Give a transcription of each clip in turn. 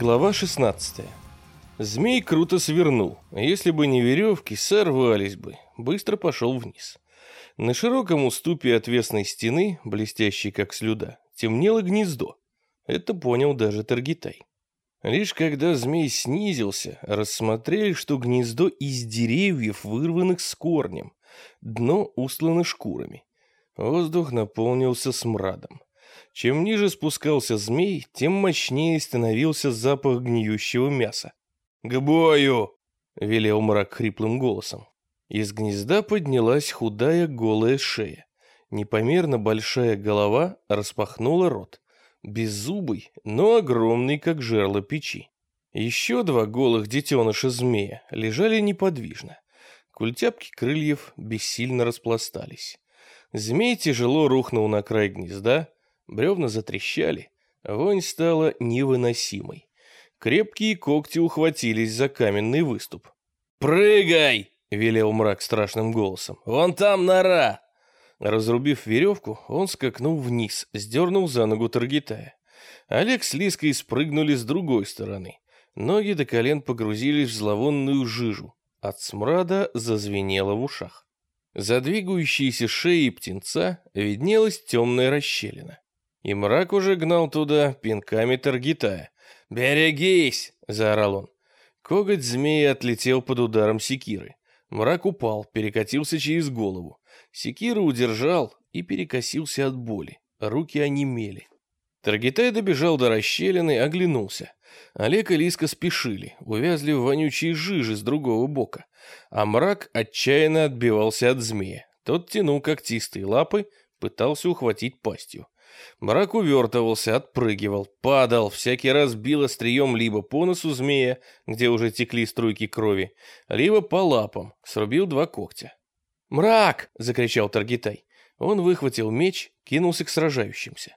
Глава 16. Змей круто свернул. Если бы не веревки, сорвались бы. Быстро пошел вниз. На широком уступе отвесной стены, блестящей как слюда, темнело гнездо. Это понял даже Таргитай. Лишь когда змей снизился, рассмотрели, что гнездо из деревьев, вырванных с корнем. Дно услано шкурами. Воздух наполнился смрадом. Чем ниже спускался змей, тем мощнее становился запах гниющего мяса. «К бою!» — велел мрак хриплым голосом. Из гнезда поднялась худая голая шея. Непомерно большая голова распахнула рот. Беззубый, но огромный, как жерло печи. Еще два голых детеныша змея лежали неподвижно. Культяпки крыльев бессильно распластались. Змей тяжело рухнул на край гнезда, Бревна затрещали, вонь стала невыносимой. Крепкие когти ухватились за каменный выступ. «Прыгай!» — велел мрак страшным голосом. «Вон там нора!» Разрубив веревку, он скакнул вниз, сдернул за ногу Таргитая. Олег с Лиской спрыгнули с другой стороны. Ноги до колен погрузились в зловонную жижу. От смрада зазвенело в ушах. За двигающейся шеей птенца виднелась темная расщелина. И мрак уже гнал туда пинками Таргитая. «Берегись!» — заорал он. Коготь змеи отлетел под ударом секиры. Мрак упал, перекатился через голову. Секира удержал и перекосился от боли. Руки онемели. Таргитай добежал до расщелины, оглянулся. Олег и Лиска спешили, увязли в вонючей жиже с другого бока. А мрак отчаянно отбивался от змея. Тот тянул когтистые лапы, пытался ухватить пастью. Мрак увертывался, отпрыгивал, падал, всякий раз бил острием либо по носу змея, где уже текли струйки крови, либо по лапам, срубил два когтя. «Мрак!» — закричал Таргитай. Он выхватил меч, кинулся к сражающимся.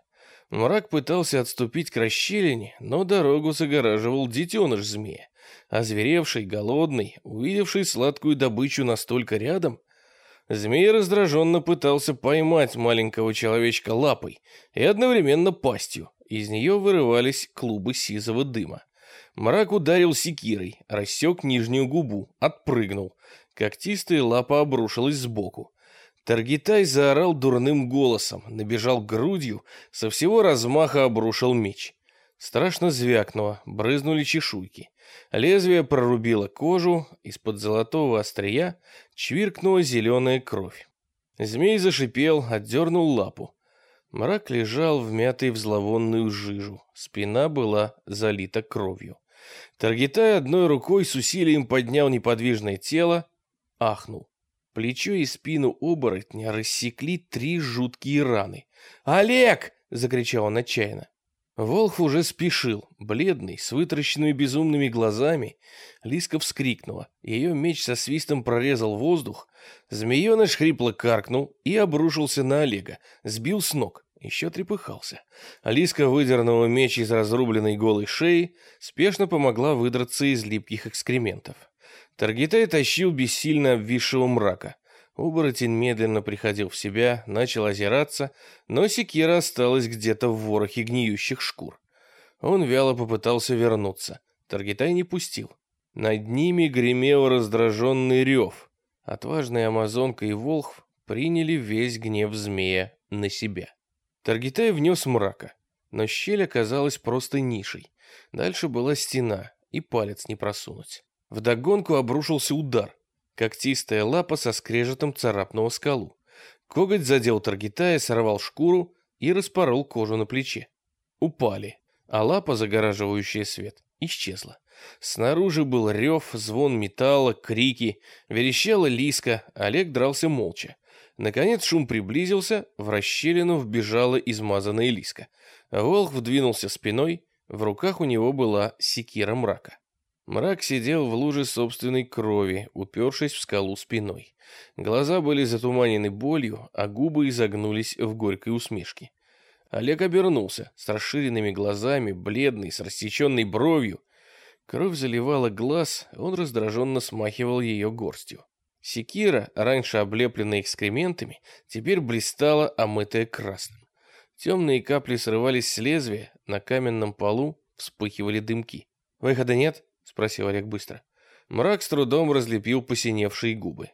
Мрак пытался отступить к расщелине, но дорогу загораживал детеныш змея. Озверевший, голодный, увидевший сладкую добычу настолько рядом, Змей раздраженно пытался поймать маленького человечка лапой и одновременно пастью. Из нее вырывались клубы сизого дыма. Мрак ударил секирой, рассек нижнюю губу, отпрыгнул. Когтистая лапа обрушилась сбоку. Таргитай заорал дурным голосом, набежал грудью, со всего размаха обрушил меч. Страшно звякнуло, брызнули чешуйки. Лезвие прорубило кожу, из-под золотого острия чвиркнула зеленая кровь. Змей зашипел, отдернул лапу. Мрак лежал вмятый в зловонную жижу. Спина была залита кровью. Таргитай одной рукой с усилием поднял неподвижное тело, ахнул. Плечо и спину оборотня рассекли три жуткие раны. «Олег!» — закричал он отчаянно. Волх уже спешил, бледный, с вытаращенными безумными глазами. Лиска вскрикнула. Ее меч со свистом прорезал воздух. Змееныш хрипло каркнул и обрушился на Олега. Сбил с ног. Еще трепыхался. Алиска выдернула меч из разрубленной голой шеи, спешно помогла выдраться из липких экскрементов. Таргитай тащил бессильно обвисшего мрака. Оборотень медленно приходил в себя, начал озираться, но секира осталась где-то в ворохе гниющих шкур. Он вяло попытался вернуться. Таргитай не пустил. Над ними гремел раздраженный рев. Отважная амазонка и волхв приняли весь гнев змея на себя. Таргитай внес мрака, но щель оказалась просто нишей. Дальше была стена, и палец не просунуть. Вдогонку обрушился удар. Когтистая лапа со скрежетом царапнула скалу. Коготь задел Таргитая, сорвал шкуру и распорол кожу на плече. Упали, а лапа, загораживающая свет, исчезла. Снаружи был рев, звон металла, крики, верещала лиска, Олег дрался молча. Наконец шум приблизился, в расщелину вбежала измазанная лиска. Волх вдвинулся спиной, в руках у него была секира мрака. Мрак сидел в луже собственной крови, упершись в скалу спиной. Глаза были затуманены болью, а губы изогнулись в горькой усмешке. Олег обернулся, с расширенными глазами, бледный, с рассеченной бровью. Кровь заливала глаз, он раздраженно смахивал ее горстью. Секира, раньше облепленная экскрементами, теперь блистала, омытая красным. Темные капли срывались с лезвия, на каменном полу вспыхивали дымки. «Выхода нет?» — спросил Олег быстро. Мрак с трудом разлепил посиневшие губы.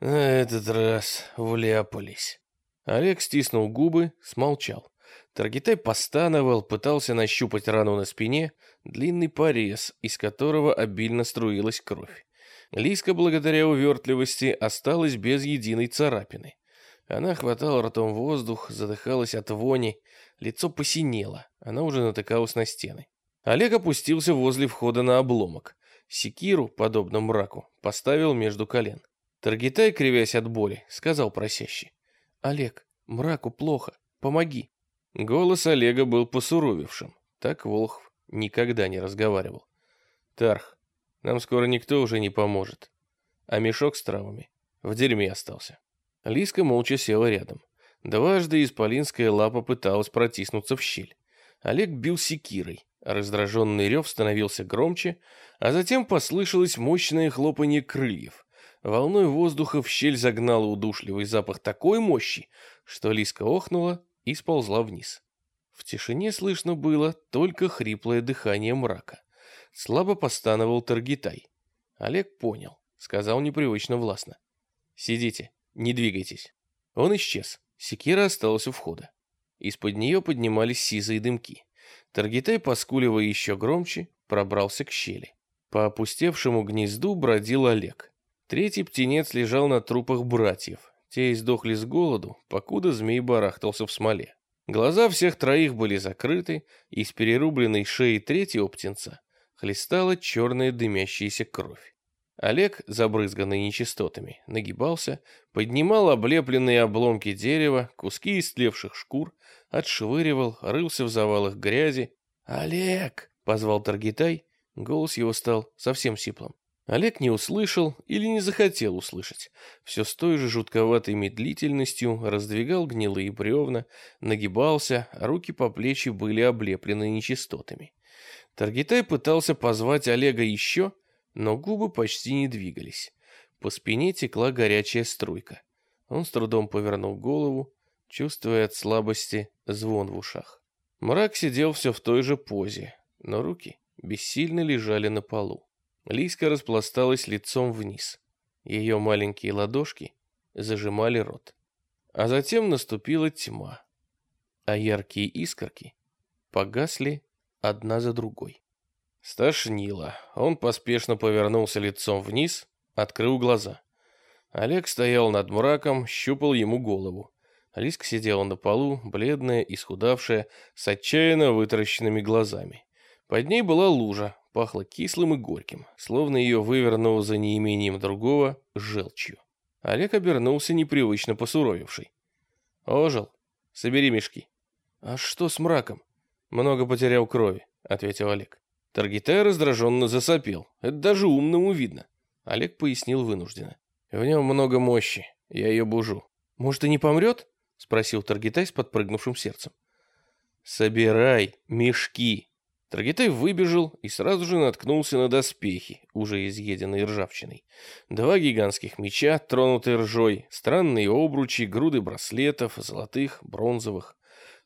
«На этот раз вляпались». Олег стиснул губы, смолчал. Таргитай постановал, пытался нащупать рану на спине, длинный порез, из которого обильно струилась кровь. Лиска, благодаря увертливости, осталась без единой царапины. Она хватала ртом воздух, задыхалась от вони, лицо посинело, она уже натыкалась на стены. Олег опустился возле входа на обломок. Секиру, подобно мраку, поставил между колен. Таргитай, кривясь от боли, сказал просяще. «Олег, мраку плохо, помоги». Голос Олега был посуровевшим. Так Волхв никогда не разговаривал. «Тарх, нам скоро никто уже не поможет. А мешок с травами в дерьме остался». Лиска молча села рядом. Дважды исполинская лапа пыталась протиснуться в щель. Олег бил секирой. Раздраженный рев становился громче, а затем послышалось мощное хлопанье крыльев. Волной воздуха в щель загнало удушливый запах такой мощи, что Лиска охнула и сползла вниз. В тишине слышно было только хриплое дыхание мрака. Слабо постановал Таргитай. Олег понял, сказал непривычно властно. «Сидите, не двигайтесь». Он исчез. Секира осталась у входа. Из-под нее поднимались сизые дымки. Таргитай, поскуливая еще громче, пробрался к щели. По опустевшему гнезду бродил Олег. Третий птенец лежал на трупах братьев. Те издохли с голоду, покуда змей барахтался в смоле. Глаза всех троих были закрыты, и с перерубленной шеи третьего птенца хлестала черная дымящаяся кровь. Олег, забрызганный нечистотами, нагибался, поднимал облепленные обломки дерева, куски истлевших шкур, отшвыривал, рылся в завалах грязи. «Олег!» — позвал Таргитай, голос его стал совсем сиплым. Олег не услышал или не захотел услышать. Все с той же жутковатой медлительностью раздвигал гнилые бревна, нагибался, руки по плечи были облеплены нечистотами. Таргитай пытался позвать Олега еще, но губы почти не двигались. По спине текла горячая струйка. Он с трудом повернул голову, чувствуя от слабости звон в ушах. Мрак сидел все в той же позе, но руки бессильно лежали на полу. Лиска распласталась лицом вниз. Ее маленькие ладошки зажимали рот. А затем наступила тьма, а яркие искорки погасли одна за другой. Стошнило. Он поспешно повернулся лицом вниз, открыл глаза. Олег стоял над мраком, щупал ему голову. Лиска сидела на полу, бледная, исхудавшая, с отчаянно вытаращенными глазами. Под ней была лужа, пахло кислым и горьким, словно ее вывернуло за неимением другого желчью. Олег обернулся непривычно посуровивший. «Ожил. Собери мешки». «А что с мраком?» «Много потерял крови», — ответил Олег. Таргитай раздраженно засопел. Это даже умному видно. Олег пояснил вынужденно. «В нем много мощи. Я ее бужу». «Может, и не помрет?» — спросил Таргитай с подпрыгнувшим сердцем. «Собирай мешки», Трагитай выбежал и сразу же наткнулся на доспехи, уже изъеденные ржавчиной. Два гигантских меча, тронутые ржой, странные обручи, груды браслетов, золотых, бронзовых.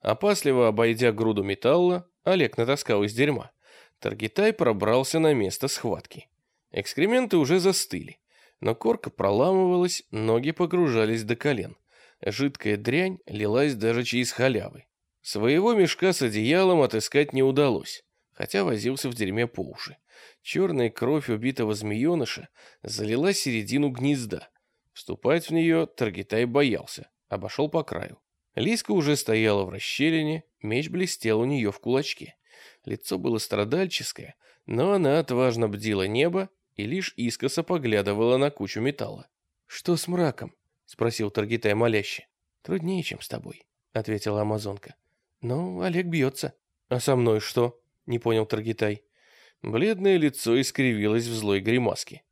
Опасливо обойдя груду металла, Олег натаскал из дерьма. Таргитай пробрался на место схватки. Экскременты уже застыли, но корка проламывалась, ноги погружались до колен. Жидкая дрянь лилась даже через халявы. Своего мешка с одеялом отыскать не удалось хотя возился в дерьме по уши. Черная кровь убитого змееныша залила середину гнезда. Вступать в нее Таргитай боялся, обошел по краю. Лиска уже стояла в расщелине, меч блестел у нее в кулачке. Лицо было страдальческое, но она отважно бдила небо и лишь искоса поглядывала на кучу металла. «Что с мраком?» — спросил Таргитай моляще. «Труднее, чем с тобой», — ответила амазонка. «Но Олег бьется». «А со мной что?» не понял Таргитай. Бледное лицо искривилось в злой гримаске.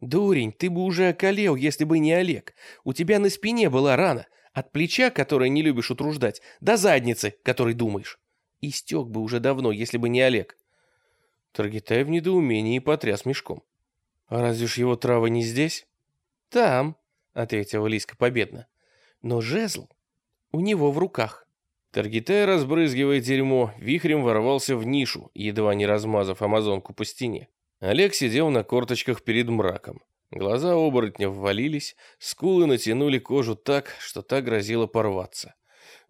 «Дурень, ты бы уже околел, если бы не Олег. У тебя на спине была рана. От плеча, которое не любишь утруждать, до задницы, которой думаешь. Истек бы уже давно, если бы не Олег». Таргитай в недоумении потряс мешком. «А разве ж его трава не здесь?» «Там», — ответила Лиска победно. «Но жезл у него в руках». Таргитай, разбрызгивая дерьмо, вихрем ворвался в нишу, едва не размазав амазонку по стене. Олег сидел на корточках перед мраком. Глаза оборотня ввалились, скулы натянули кожу так, что та грозила порваться.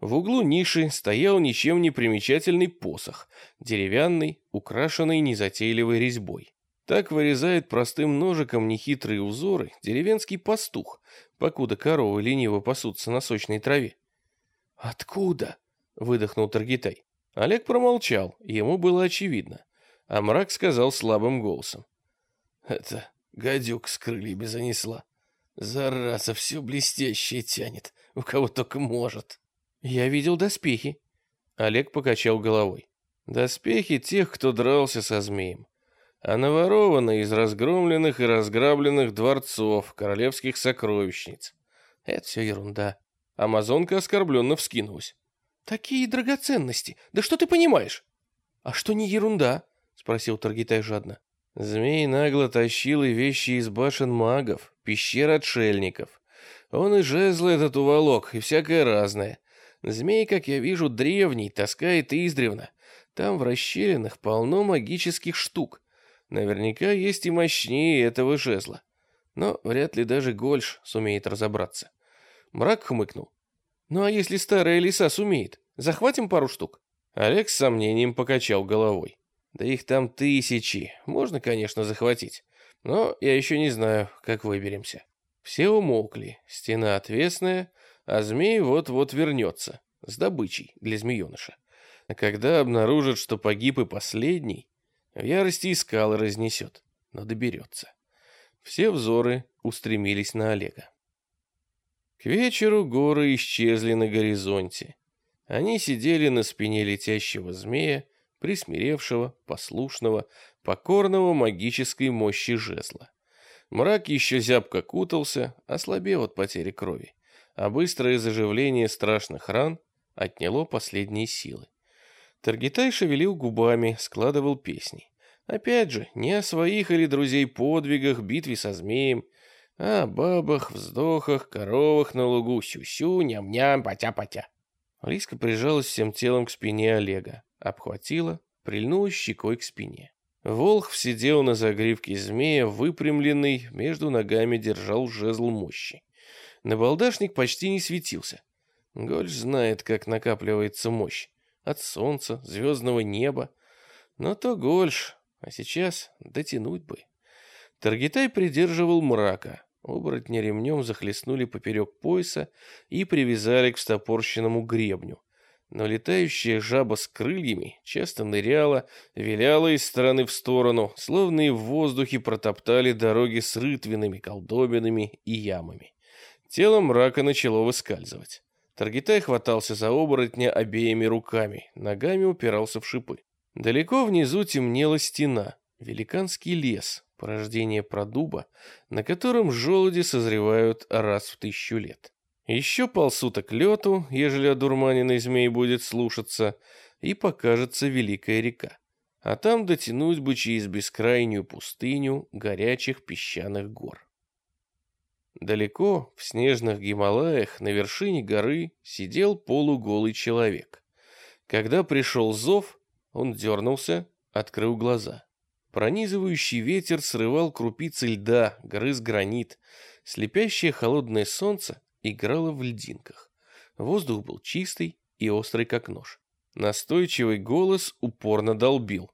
В углу ниши стоял ничем не примечательный посох, деревянный, украшенный незатейливой резьбой. Так вырезает простым ножиком нехитрые узоры деревенский пастух, покуда коровы лениво пасутся на сочной траве. «Откуда?» — выдохнул Таргитай. Олег промолчал, ему было очевидно. А мрак сказал слабым голосом. «Это гадюк с крыльями занесла. Зараза, все блестящее тянет, у кого только может». «Я видел доспехи». Олег покачал головой. «Доспехи тех, кто дрался со змеем а наворованные из разгромленных и разграбленных дворцов, королевских сокровищниц. Это все ерунда. Амазонка оскорбленно вскинулась. Такие драгоценности! Да что ты понимаешь? А что не ерунда? Спросил Таргитай жадно. Змей нагло тащил и вещи из башен магов, пещер отшельников. Он и жезлы этот уволок, и всякое разное. Змей, как я вижу, древний, таскает издревно. Там в расщелинах полно магических штук. Наверняка есть и мощнее этого жезла. Но вряд ли даже Гольш сумеет разобраться. Мрак хмыкнул. «Ну а если старая лиса сумеет? Захватим пару штук?» Олег с сомнением покачал головой. «Да их там тысячи. Можно, конечно, захватить. Но я еще не знаю, как выберемся». Все умолкли. Стена отвесная, а змей вот-вот вернется. С добычей для змееныша. А когда обнаружит, что погиб и последний, в ярости и скалы разнесет, но доберется. Все взоры устремились на Олега. К вечеру горы исчезли на горизонте. Они сидели на спине летящего змея, присмиревшего, послушного, покорного магической мощи жезла. Мрак еще зябко кутался, ослабел от потери крови, а быстрое заживление страшных ран отняло последние силы. Таргитай шевелил губами, складывал песни. Опять же, не о своих или друзей подвигах, битве со змеем, а о бабах, вздохах, коровах на лугу, сю-сю, ням-ням, потя-потя. Лиска прижалась всем телом к спине Олега, обхватила, прильнула щекой к спине. Волх сидел на загривке змея, выпрямленный, между ногами держал жезл мощи. Набалдашник почти не светился. Гольш знает, как накапливается мощь от солнца, звездного неба. Но то гольш, а сейчас дотянуть бы. Таргитай придерживал мрака. Оборотни ремнем захлестнули поперек пояса и привязали к встопорщенному гребню. Но летающая жаба с крыльями часто ныряла, виляла из стороны в сторону, словно и в воздухе протоптали дороги с рытвинами, колдобинами и ямами. Тело мрака начало выскальзывать. Таргитай хватался за оборотня обеими руками, ногами упирался в шипы. Далеко внизу темнела стена, великанский лес, порождение продуба, на котором желуди созревают раз в тысячу лет. Еще полсуток лету, ежели одурманенный змей будет слушаться, и покажется великая река. А там дотянуть бы через бескрайнюю пустыню горячих песчаных гор. Далеко, в снежных Гималаях, на вершине горы, сидел полуголый человек. Когда пришел зов, он дернулся, открыл глаза. Пронизывающий ветер срывал крупицы льда, грыз гранит. Слепящее холодное солнце играло в льдинках. Воздух был чистый и острый, как нож. Настойчивый голос упорно долбил.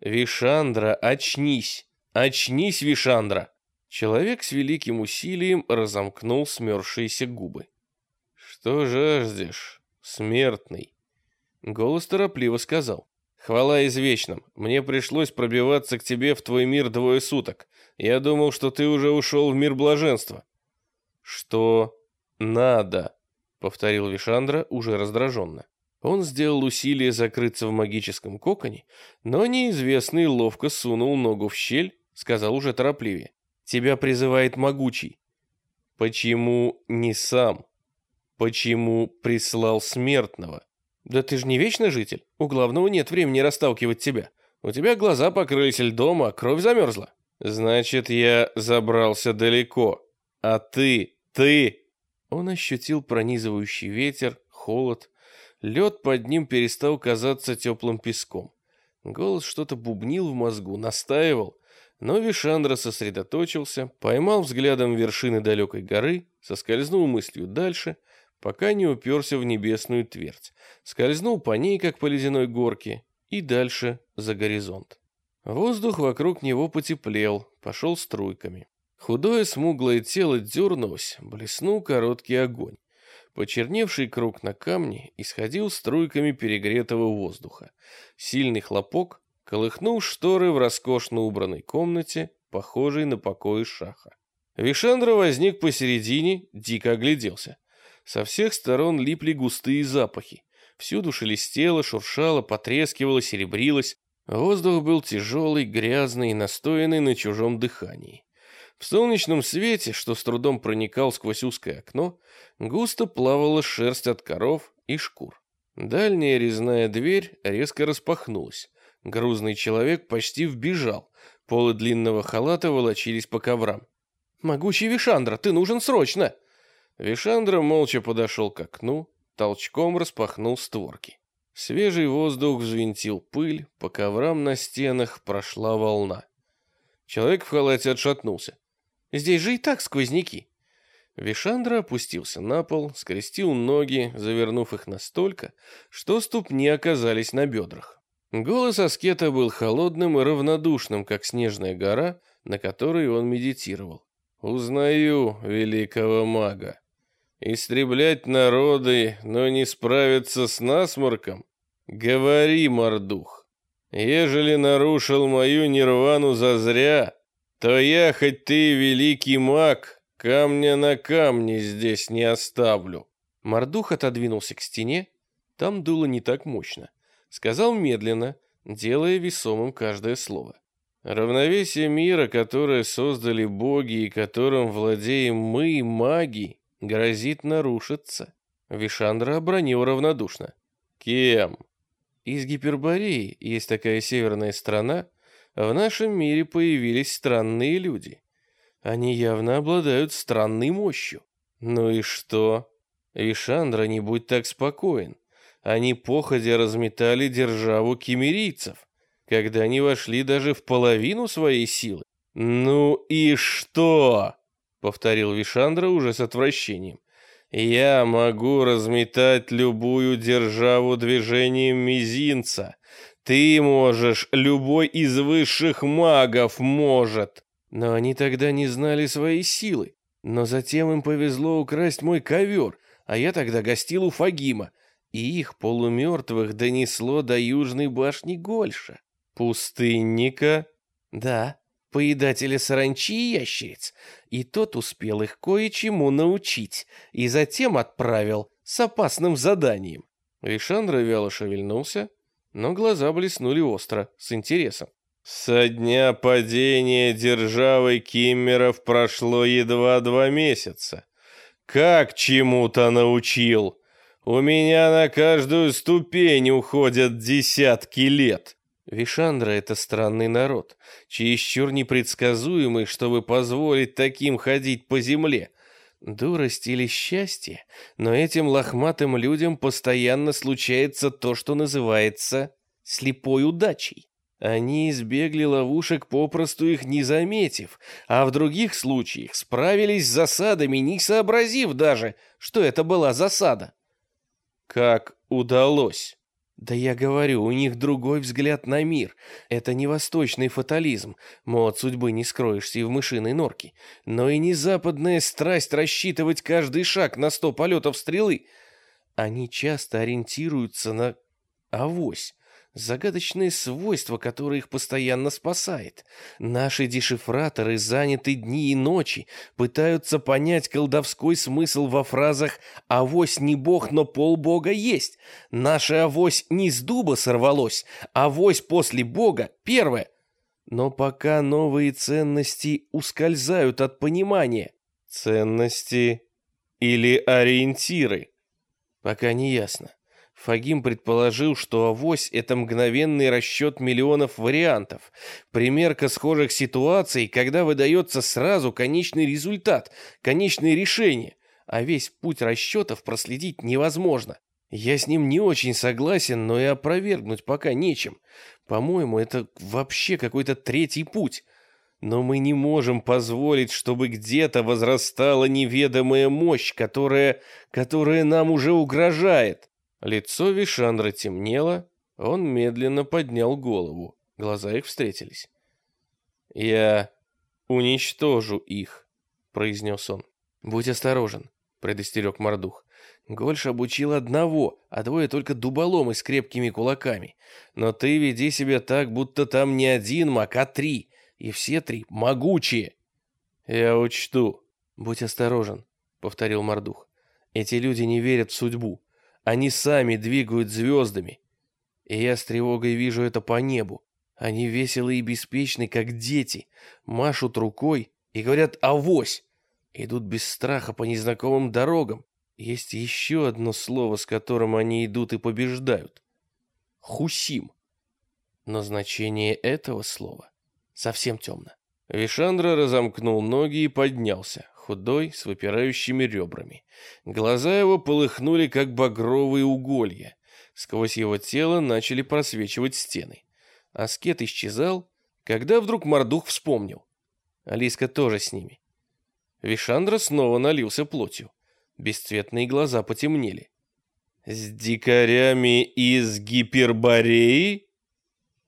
«Вишандра, очнись! Очнись, Вишандра!» Человек с великим усилием разомкнул смерзшиеся губы. «Что жаждешь, смертный?» Голос торопливо сказал. «Хвала извечным, мне пришлось пробиваться к тебе в твой мир двое суток. Я думал, что ты уже ушел в мир блаженства». «Что надо?» — повторил Вишандра уже раздраженно. Он сделал усилие закрыться в магическом коконе, но неизвестный ловко сунул ногу в щель, сказал уже торопливее. Тебя призывает могучий. Почему не сам? Почему прислал смертного? Да ты же не вечный житель. У главного нет времени расталкивать тебя. У тебя глаза покрылись льдом, а кровь замерзла. Значит, я забрался далеко. А ты, ты... Он ощутил пронизывающий ветер, холод, Лед под ним перестал казаться теплым песком. Голос что-то бубнил в мозгу, настаивал, но Вишандра сосредоточился, поймал взглядом вершины далекой горы, соскользнул мыслью дальше, пока не уперся в небесную твердь, скользнул по ней, как по ледяной горке, и дальше за горизонт. Воздух вокруг него потеплел, пошел струйками. Худое смуглое тело дернулось, блеснул короткий огонь. Почерневший круг на камне исходил струйками перегретого воздуха. Сильный хлопок колыхнул шторы в роскошно убранной комнате, похожей на покои шаха. Вишандра возник посередине, дико огляделся. Со всех сторон липли густые запахи. Всюду шелестело, шуршало, потрескивало, серебрилось. Воздух был тяжелый, грязный, настоянный на чужом дыхании. В солнечном свете, что с трудом проникал сквозь узкое окно, густо плавала шерсть от коров и шкур. Дальняя резная дверь резко распахнулась. Грузный человек почти вбежал. Полы длинного халата волочились по коврам. «Могучий Вишандра, ты нужен срочно!» Вишандра молча подошел к окну, толчком распахнул створки. Свежий воздух взвинтил пыль, по коврам на стенах прошла волна. Человек в халате отшатнулся. Здесь же и так сквозняки. Вишандра опустился на пол, скрестил ноги, завернув их настолько, что ступни оказались на бедрах. Голос аскета был холодным и равнодушным, как снежная гора, на которой он медитировал. «Узнаю великого мага. Истреблять народы, но не справиться с насморком? Говори, мордух. Ежели нарушил мою нирвану зазря, то я, хоть ты великий маг, камня на камне здесь не оставлю. Мордух отодвинулся к стене, там дуло не так мощно. Сказал медленно, делая весомым каждое слово. Равновесие мира, которое создали боги и которым владеем мы, маги, грозит нарушиться. Вишандра обронил равнодушно. Кем? Из Гипербореи есть такая северная страна, в нашем мире появились странные люди. Они явно обладают странной мощью. Ну и что? Вишандра, не будь так спокоен. Они походя разметали державу кемерийцев, когда они вошли даже в половину своей силы. «Ну и что?» — повторил Вишандра уже с отвращением. «Я могу разметать любую державу движением мизинца, ты можешь, любой из высших магов может. Но они тогда не знали своей силы. Но затем им повезло украсть мой ковер, а я тогда гостил у Фагима, и их полумертвых донесло до южной башни Гольша. Пустынника? Да, поедателя саранчи и ящериц. И тот успел их кое-чему научить, и затем отправил с опасным заданием. Вишандра вяло шевельнулся, но глаза блеснули остро, с интересом. Со дня падения державы Киммеров прошло едва два месяца. Как чему-то научил? У меня на каждую ступень уходят десятки лет. Вишандра — это странный народ, чересчур непредсказуемый, чтобы позволить таким ходить по земле. Дурость или счастье, но этим лохматым людям постоянно случается то, что называется слепой удачей. Они избегли ловушек, попросту их не заметив, а в других случаях справились с засадами, не сообразив даже, что это была засада. Как удалось? Да я говорю, у них другой взгляд на мир. Это не восточный фатализм, мол, от судьбы не скроешься и в мышиной норке, но и не западная страсть рассчитывать каждый шаг на сто полетов стрелы. Они часто ориентируются на авось, загадочные свойства, которые их постоянно спасает. Наши дешифраторы заняты дни и ночи, пытаются понять колдовской смысл во фразах «авось не бог, но полбога есть», «наше авось не с дуба сорвалось», «авось после бога» — первое. Но пока новые ценности ускользают от понимания. Ценности или ориентиры? Пока не ясно. Фагим предположил, что авось — это мгновенный расчет миллионов вариантов, примерка схожих ситуаций, когда выдается сразу конечный результат, конечное решение, а весь путь расчетов проследить невозможно. Я с ним не очень согласен, но и опровергнуть пока нечем. По-моему, это вообще какой-то третий путь. Но мы не можем позволить, чтобы где-то возрастала неведомая мощь, которая, которая нам уже угрожает. Лицо Вишандра темнело, он медленно поднял голову. Глаза их встретились. «Я уничтожу их», — произнес он. «Будь осторожен», — предостерег Мордух. Гольш обучил одного, а двое только дуболомы с крепкими кулаками. Но ты веди себя так, будто там не один маг, а три. И все три могучие. Я учту. Будь осторожен, повторил Мордух. Эти люди не верят в судьбу. Они сами двигают звездами. И я с тревогой вижу это по небу. Они веселы и беспечны, как дети. Машут рукой и говорят «авось». Идут без страха по незнакомым дорогам. Есть еще одно слово, с которым они идут и побеждают. Хусим. Но значение этого слова совсем темно. Вишандра разомкнул ноги и поднялся, худой, с выпирающими ребрами. Глаза его полыхнули, как багровые уголья. Сквозь его тело начали просвечивать стены. Аскет исчезал, когда вдруг Мордух вспомнил. Алиска тоже с ними. Вишандра снова налился плотью. Бесцветные глаза потемнели. «С дикарями из Гипербореи?»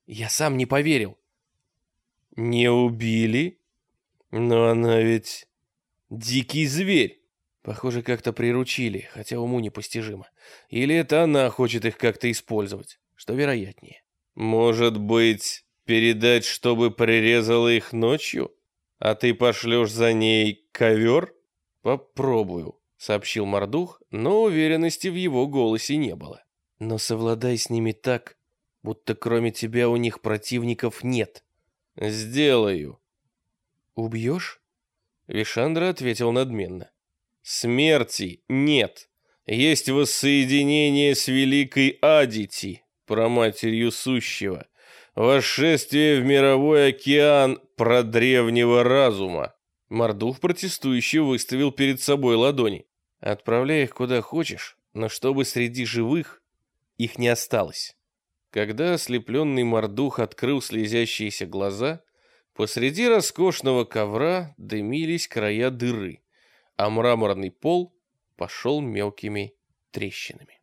Я сам не поверил. «Не убили? Но она ведь дикий зверь!» Похоже, как-то приручили, хотя уму непостижимо. Или это она хочет их как-то использовать, что вероятнее. «Может быть, передать, чтобы прирезала их ночью? А ты пошлешь за ней ковер?» «Попробую», сообщил Мордух, но уверенности в его голосе не было. Но совладай с ними так, будто кроме тебя у них противников нет. Сделаю. Убьешь? Вишандра ответил надменно. Смерти нет. Есть воссоединение с великой Адити, проматерью сущего. Восшествие в мировой океан про древнего разума. Мордух протестующий выставил перед собой ладони. Отправляй их куда хочешь, но чтобы среди живых их не осталось. Когда ослепленный мордух открыл слезящиеся глаза, посреди роскошного ковра дымились края дыры, а мраморный пол пошел мелкими трещинами.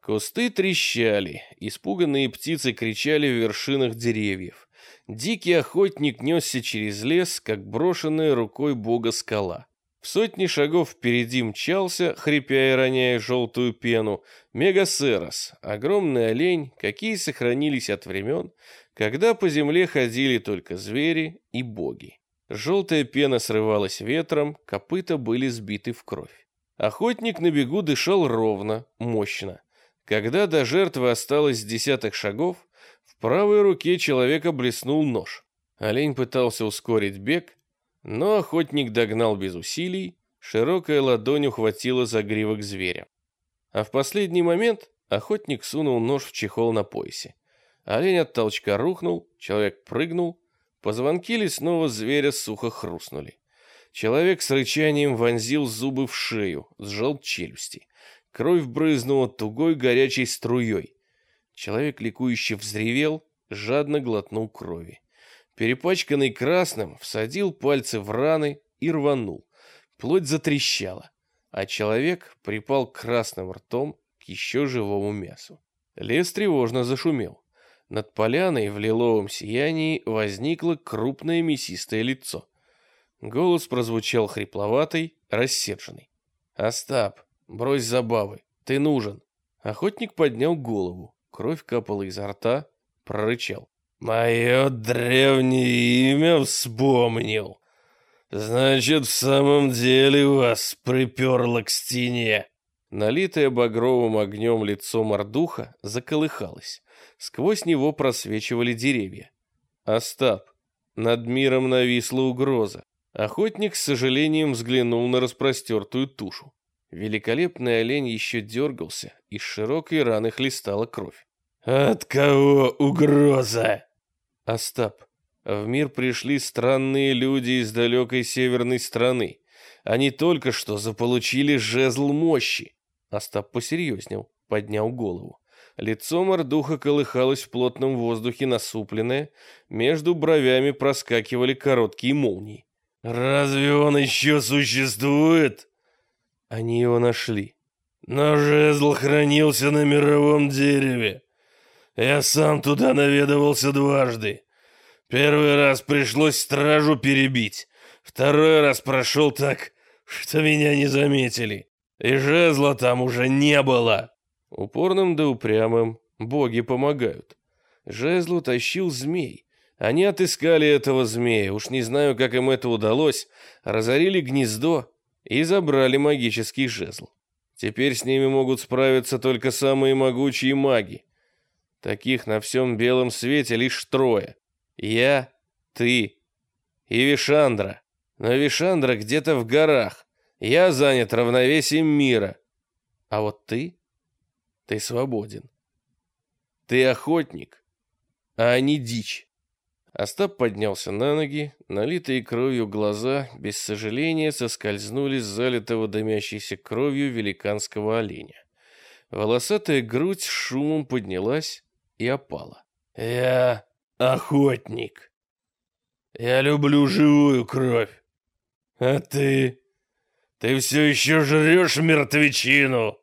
Кусты трещали, испуганные птицы кричали в вершинах деревьев. Дикий охотник несся через лес, как брошенная рукой бога скала. В сотни шагов впереди мчался, хрипя и роняя желтую пену, Мегасерос, огромный олень, какие сохранились от времен, когда по земле ходили только звери и боги. Желтая пена срывалась ветром, копыта были сбиты в кровь. Охотник на бегу дышал ровно, мощно. Когда до жертвы осталось десяток шагов, в правой руке человека блеснул нож. Олень пытался ускорить бег, но охотник догнал без усилий, широкая ладонь ухватила за гривок зверя. А в последний момент охотник сунул нож в чехол на поясе. Олень от толчка рухнул, человек прыгнул, позвонки лесного зверя сухо хрустнули. Человек с рычанием вонзил зубы в шею, сжал челюсти. Кровь брызнула тугой горячей струей. Человек ликующе взревел, жадно глотнул крови перепачканный красным, всадил пальцы в раны и рванул. Плоть затрещала, а человек припал красным ртом к еще живому мясу. Лес тревожно зашумел. Над поляной в лиловом сиянии возникло крупное мясистое лицо. Голос прозвучал хрипловатый, рассерженный. «Остап, брось забавы, ты нужен!» Охотник поднял голову, кровь капала изо рта, прорычал. Мое древнее имя вспомнил. Значит, в самом деле вас приперло к стене. Налитое багровым огнем лицо мордуха заколыхалось. Сквозь него просвечивали деревья. Остап. Над миром нависла угроза. Охотник с сожалением взглянул на распростертую тушу. Великолепный олень еще дергался, из широкой раны хлестала кровь. «От кого угроза?» Остап, в мир пришли странные люди из далекой северной страны. Они только что заполучили жезл мощи. Остап посерьезнел, поднял голову. Лицо мордуха колыхалось в плотном воздухе насупленное, между бровями проскакивали короткие молнии. «Разве он еще существует?» Они его нашли. Но жезл хранился на мировом дереве. Я сам туда наведывался дважды. Первый раз пришлось стражу перебить. Второй раз прошел так, что меня не заметили. И жезла там уже не было. Упорным да упрямым боги помогают. Жезлу тащил змей. Они отыскали этого змея, уж не знаю, как им это удалось, разорили гнездо и забрали магический жезл. Теперь с ними могут справиться только самые могучие маги. Таких на всем белом свете лишь трое. Я, ты и Вишандра. Но Вишандра где-то в горах. Я занят равновесием мира. А вот ты ты свободен. Ты охотник, а они дичь. Остап поднялся на ноги, налитые кровью глаза без сожаления соскользнули с залитого дымящейся кровью великанского оленя. Волосатая грудь шумом поднялась и опала. «Я охотник. Я люблю живую кровь. А ты? Ты все еще жрешь мертвечину!»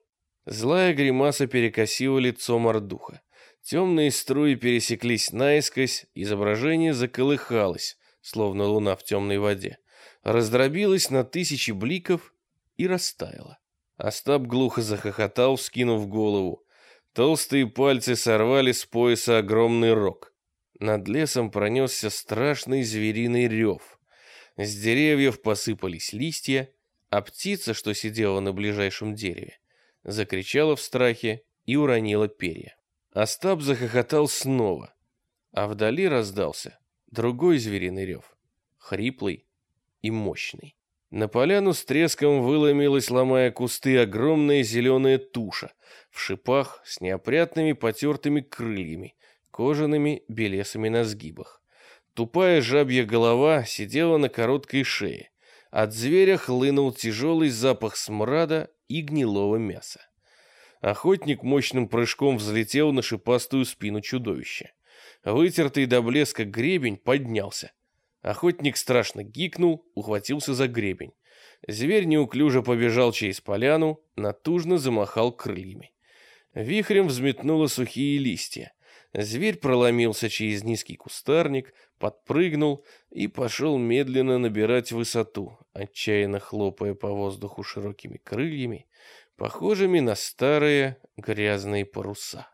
Злая гримаса перекосила лицо мордуха. Темные струи пересеклись наискось, изображение заколыхалось, словно луна в темной воде, раздробилось на тысячи бликов и растаяло. Остап глухо захохотал, скинув голову. Толстые пальцы сорвали с пояса огромный рог. Над лесом пронесся страшный звериный рев. С деревьев посыпались листья, а птица, что сидела на ближайшем дереве, закричала в страхе и уронила перья. Остап захохотал снова, а вдали раздался другой звериный рев, хриплый и мощный. На поляну с треском выломилась, ломая кусты, огромная зеленая туша в шипах с неопрятными потертыми крыльями, кожаными белесами на сгибах. Тупая жабья голова сидела на короткой шее. От зверя хлынул тяжелый запах смрада и гнилого мяса. Охотник мощным прыжком взлетел на шипастую спину чудовища. Вытертый до блеска гребень поднялся. Охотник страшно гикнул, ухватился за гребень. Зверь неуклюже побежал через поляну, натужно замахал крыльями. Вихрем взметнуло сухие листья. Зверь проломился через низкий кустарник, подпрыгнул и пошел медленно набирать высоту, отчаянно хлопая по воздуху широкими крыльями, похожими на старые грязные паруса.